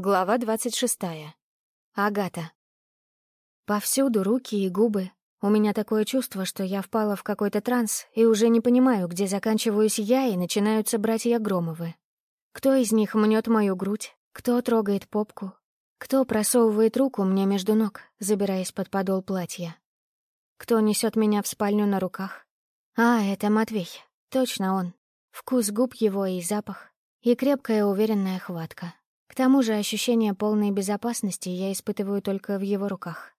Глава двадцать шестая. Агата. Повсюду руки и губы. У меня такое чувство, что я впала в какой-то транс и уже не понимаю, где заканчиваюсь я и начинаются братья Громовы. Кто из них мнет мою грудь, кто трогает попку, кто просовывает руку мне между ног, забираясь под подол платья. Кто несет меня в спальню на руках. А, это Матвей. Точно он. Вкус губ его и запах, и крепкая уверенная хватка тому же ощущение полной безопасности я испытываю только в его руках.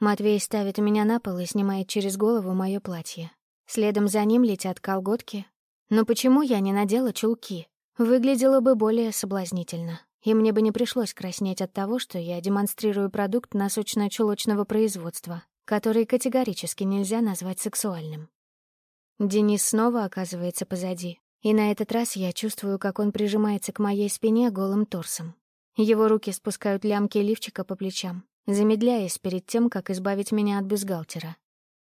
Матвей ставит меня на пол и снимает через голову мое платье. Следом за ним летят колготки. Но почему я не надела чулки? Выглядело бы более соблазнительно, и мне бы не пришлось краснеть от того, что я демонстрирую продукт носочно-чулочного производства, который категорически нельзя назвать сексуальным. Денис снова оказывается позади, и на этот раз я чувствую, как он прижимается к моей спине голым торсом. Его руки спускают лямки лифчика по плечам, замедляясь перед тем, как избавить меня от бюстгальтера.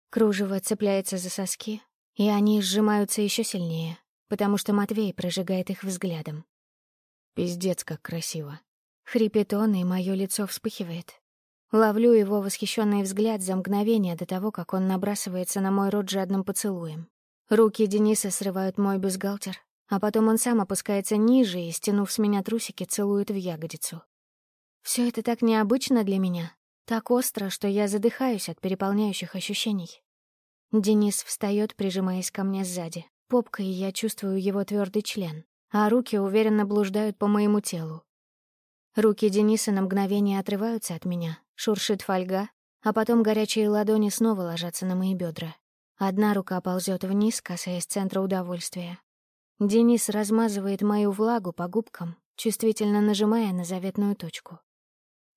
Кружево цепляется за соски, и они сжимаются еще сильнее, потому что Матвей прожигает их взглядом. «Пиздец, как красиво!» Хрипит он, и мое лицо вспыхивает. Ловлю его восхищенный взгляд за мгновение до того, как он набрасывается на мой рот жадным поцелуем. Руки Дениса срывают мой бюстгальтер, а потом он сам опускается ниже и, стянув с меня трусики, целует в ягодицу. Все это так необычно для меня, так остро, что я задыхаюсь от переполняющих ощущений. Денис встает, прижимаясь ко мне сзади. Попкой я чувствую его твердый член, а руки уверенно блуждают по моему телу. Руки Дениса на мгновение отрываются от меня, шуршит фольга, а потом горячие ладони снова ложатся на мои бедра. Одна рука ползет вниз, касаясь центра удовольствия. Денис размазывает мою влагу по губкам, чувствительно нажимая на заветную точку.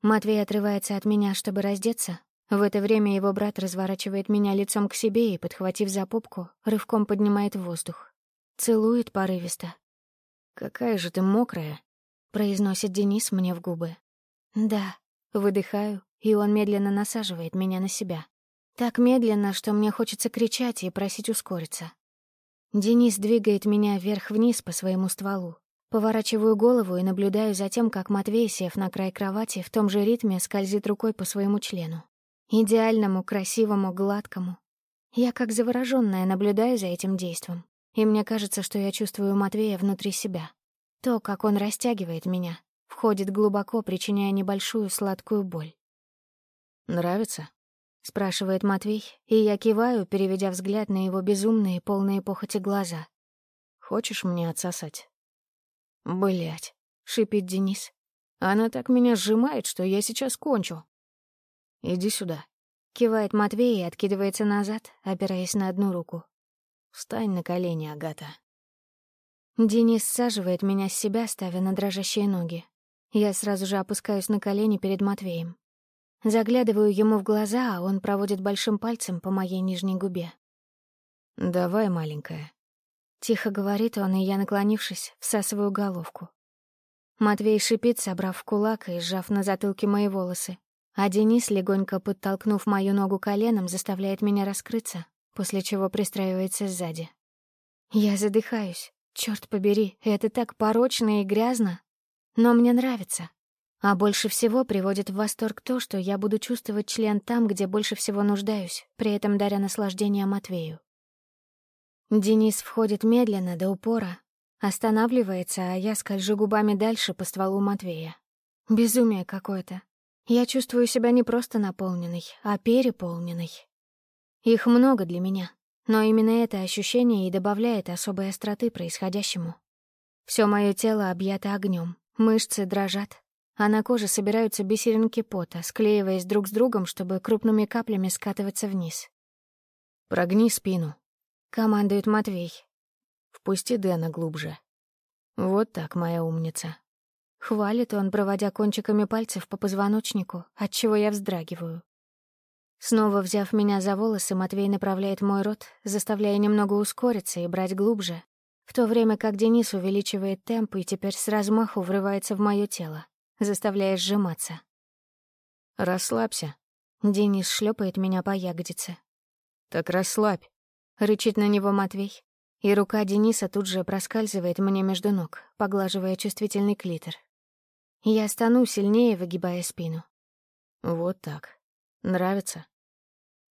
Матвей отрывается от меня, чтобы раздеться. В это время его брат разворачивает меня лицом к себе и, подхватив за попку, рывком поднимает в воздух. Целует порывисто. «Какая же ты мокрая!» — произносит Денис мне в губы. «Да», — выдыхаю, и он медленно насаживает меня на себя. Так медленно, что мне хочется кричать и просить ускориться. Денис двигает меня вверх-вниз по своему стволу. Поворачиваю голову и наблюдаю за тем, как Матвей, сев на край кровати, в том же ритме скользит рукой по своему члену. Идеальному, красивому, гладкому. Я как заворожённая наблюдаю за этим действом, и мне кажется, что я чувствую Матвея внутри себя. То, как он растягивает меня, входит глубоко, причиняя небольшую сладкую боль. «Нравится?» — спрашивает Матвей, и я киваю, переведя взгляд на его безумные, полные похоти глаза. «Хочешь мне отсосать?» «Блядь!» — шипит Денис. «Она так меня сжимает, что я сейчас кончу». «Иди сюда», — кивает Матвей и откидывается назад, опираясь на одну руку. «Встань на колени, Агата». Денис саживает меня с себя, ставя на дрожащие ноги. Я сразу же опускаюсь на колени перед Матвеем. Заглядываю ему в глаза, а он проводит большим пальцем по моей нижней губе. «Давай, маленькая». Тихо говорит он, и я, наклонившись, всасываю головку. Матвей шипит, собрав кулак и сжав на затылке мои волосы. А Денис, легонько подтолкнув мою ногу коленом, заставляет меня раскрыться, после чего пристраивается сзади. Я задыхаюсь. Черт побери, это так порочно и грязно. Но мне нравится. А больше всего приводит в восторг то, что я буду чувствовать член там, где больше всего нуждаюсь, при этом даря наслаждение Матвею. Денис входит медленно до упора, останавливается, а я скольжу губами дальше по стволу Матвея. Безумие какое-то. Я чувствую себя не просто наполненной, а переполненной. Их много для меня, но именно это ощущение и добавляет особой остроты происходящему. Все мое тело объято огнем, мышцы дрожат, а на коже собираются бисеринки пота, склеиваясь друг с другом, чтобы крупными каплями скатываться вниз. «Прогни спину», — командует Матвей. «Впусти Дэна глубже». «Вот так, моя умница». Хвалит он, проводя кончиками пальцев по позвоночнику, от чего я вздрагиваю. Снова взяв меня за волосы, Матвей направляет мой рот, заставляя немного ускориться и брать глубже, в то время как Денис увеличивает темп и теперь с размаху врывается в мое тело заставляешь сжиматься. «Расслабься». Денис шлепает меня по ягодице. «Так расслабь», — рычит на него Матвей. И рука Дениса тут же проскальзывает мне между ног, поглаживая чувствительный клитор. Я стану сильнее, выгибая спину. «Вот так. Нравится?»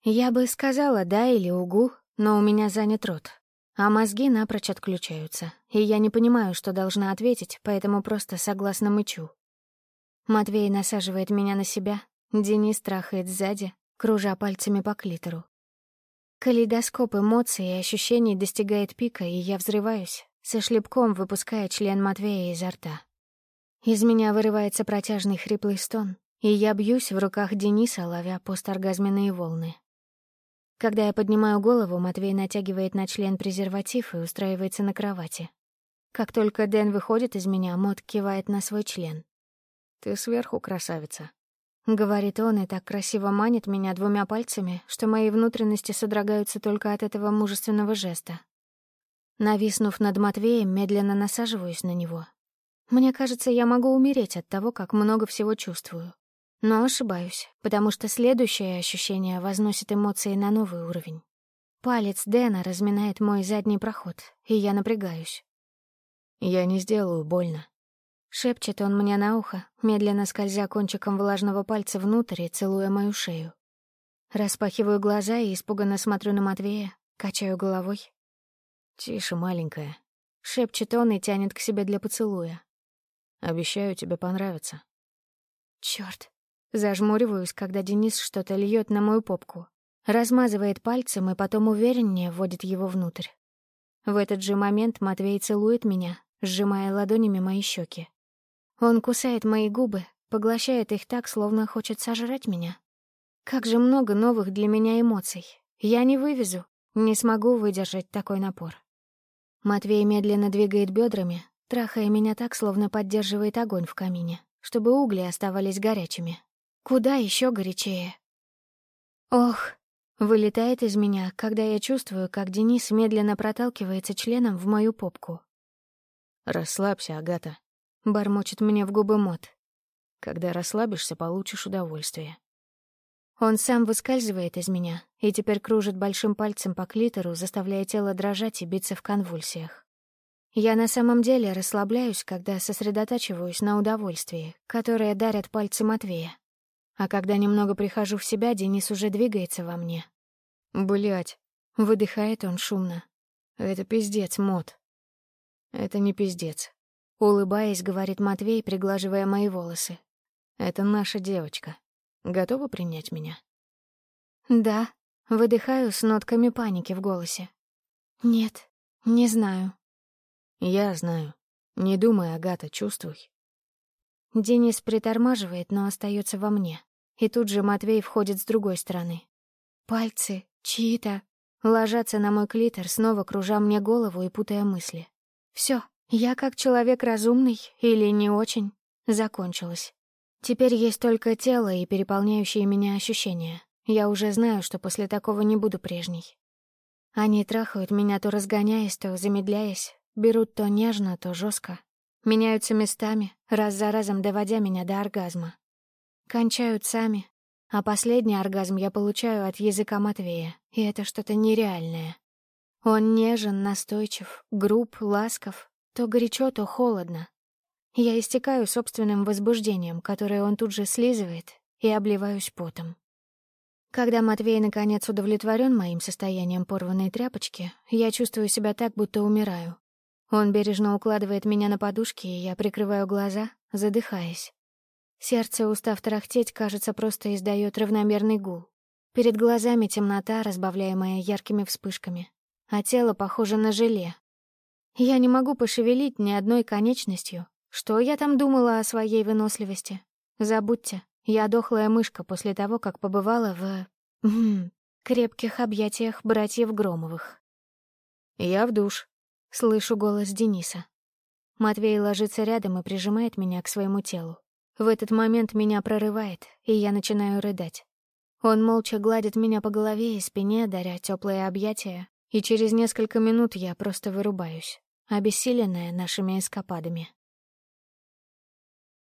Я бы сказала «да» или «угу», но у меня занят рот, а мозги напрочь отключаются, и я не понимаю, что должна ответить, поэтому просто согласно мычу. Матвей насаживает меня на себя. Денис трахает сзади, кружа пальцами по клитору. Калейдоскоп эмоций и ощущений достигает пика, и я взрываюсь, со шлепком выпуская член Матвея изо рта. Из меня вырывается протяжный хриплый стон, и я бьюсь в руках Дениса, ловя постаргазменные волны. Когда я поднимаю голову, Матвей натягивает на член презерватив и устраивается на кровати. Как только Дэн выходит из меня, Мот кивает на свой член. Ты сверху красавица. Говорит он и так красиво манит меня двумя пальцами, что мои внутренности содрогаются только от этого мужественного жеста. Нависнув над Матвеем, медленно насаживаюсь на него. Мне кажется, я могу умереть от того, как много всего чувствую. Но ошибаюсь, потому что следующее ощущение возносит эмоции на новый уровень. Палец Дэна разминает мой задний проход, и я напрягаюсь. «Я не сделаю больно», Шепчет он мне на ухо, медленно скользя кончиком влажного пальца внутрь и целуя мою шею. Распахиваю глаза и испуганно смотрю на Матвея, качаю головой. «Тише, маленькая», — шепчет он и тянет к себе для поцелуя. «Обещаю, тебе понравится». Черт! Зажмуриваюсь, когда Денис что-то льет на мою попку. Размазывает пальцем и потом увереннее вводит его внутрь. В этот же момент Матвей целует меня, сжимая ладонями мои щеки. Он кусает мои губы, поглощает их так, словно хочет сожрать меня. Как же много новых для меня эмоций. Я не вывезу, не смогу выдержать такой напор. Матвей медленно двигает бедрами, трахая меня так, словно поддерживает огонь в камине, чтобы угли оставались горячими. Куда еще горячее? Ох, вылетает из меня, когда я чувствую, как Денис медленно проталкивается членом в мою попку. «Расслабься, Агата», Бормочет мне в губы Мот. Когда расслабишься, получишь удовольствие. Он сам выскальзывает из меня и теперь кружит большим пальцем по клитору, заставляя тело дрожать и биться в конвульсиях. Я на самом деле расслабляюсь, когда сосредотачиваюсь на удовольствии, которое дарят пальцы Матвея. А когда немного прихожу в себя, Денис уже двигается во мне. Блять, выдыхает он шумно. «Это пиздец, Мот». «Это не пиздец. Улыбаясь, говорит Матвей, приглаживая мои волосы. «Это наша девочка. Готова принять меня?» «Да», — выдыхаю с нотками паники в голосе. «Нет, не знаю». «Я знаю. Не думай, Агата, чувствуй». Денис притормаживает, но остается во мне. И тут же Матвей входит с другой стороны. Пальцы, чьи-то, ложатся на мой клитор, снова кружа мне голову и путая мысли. Все, я как человек разумный или не очень, закончилась. Теперь есть только тело и переполняющие меня ощущения. Я уже знаю, что после такого не буду прежней. Они трахают меня то разгоняясь, то замедляясь, берут то нежно, то жестко, меняются местами, раз за разом доводя меня до оргазма. Кончают сами, а последний оргазм я получаю от языка Матвея, и это что-то нереальное. Он нежен, настойчив, груб, ласков, то горячо, то холодно. Я истекаю собственным возбуждением, которое он тут же слизывает, и обливаюсь потом. Когда Матвей наконец удовлетворен моим состоянием порванной тряпочки, я чувствую себя так, будто умираю. Он бережно укладывает меня на подушки, и я прикрываю глаза, задыхаясь. Сердце, устав тарахтеть, кажется, просто издает равномерный гул. Перед глазами темнота, разбавляемая яркими вспышками, а тело похоже на желе, я не могу пошевелить ни одной конечностью. Что я там думала о своей выносливости? Забудьте, я дохлая мышка после того, как побывала в... Хм, крепких объятиях братьев Громовых. «Я в душ», — слышу голос Дениса. Матвей ложится рядом и прижимает меня к своему телу. В этот момент меня прорывает, и я начинаю рыдать. Он молча гладит меня по голове и спине, даря теплые объятия, и через несколько минут я просто вырубаюсь обессиленная нашими эскападами.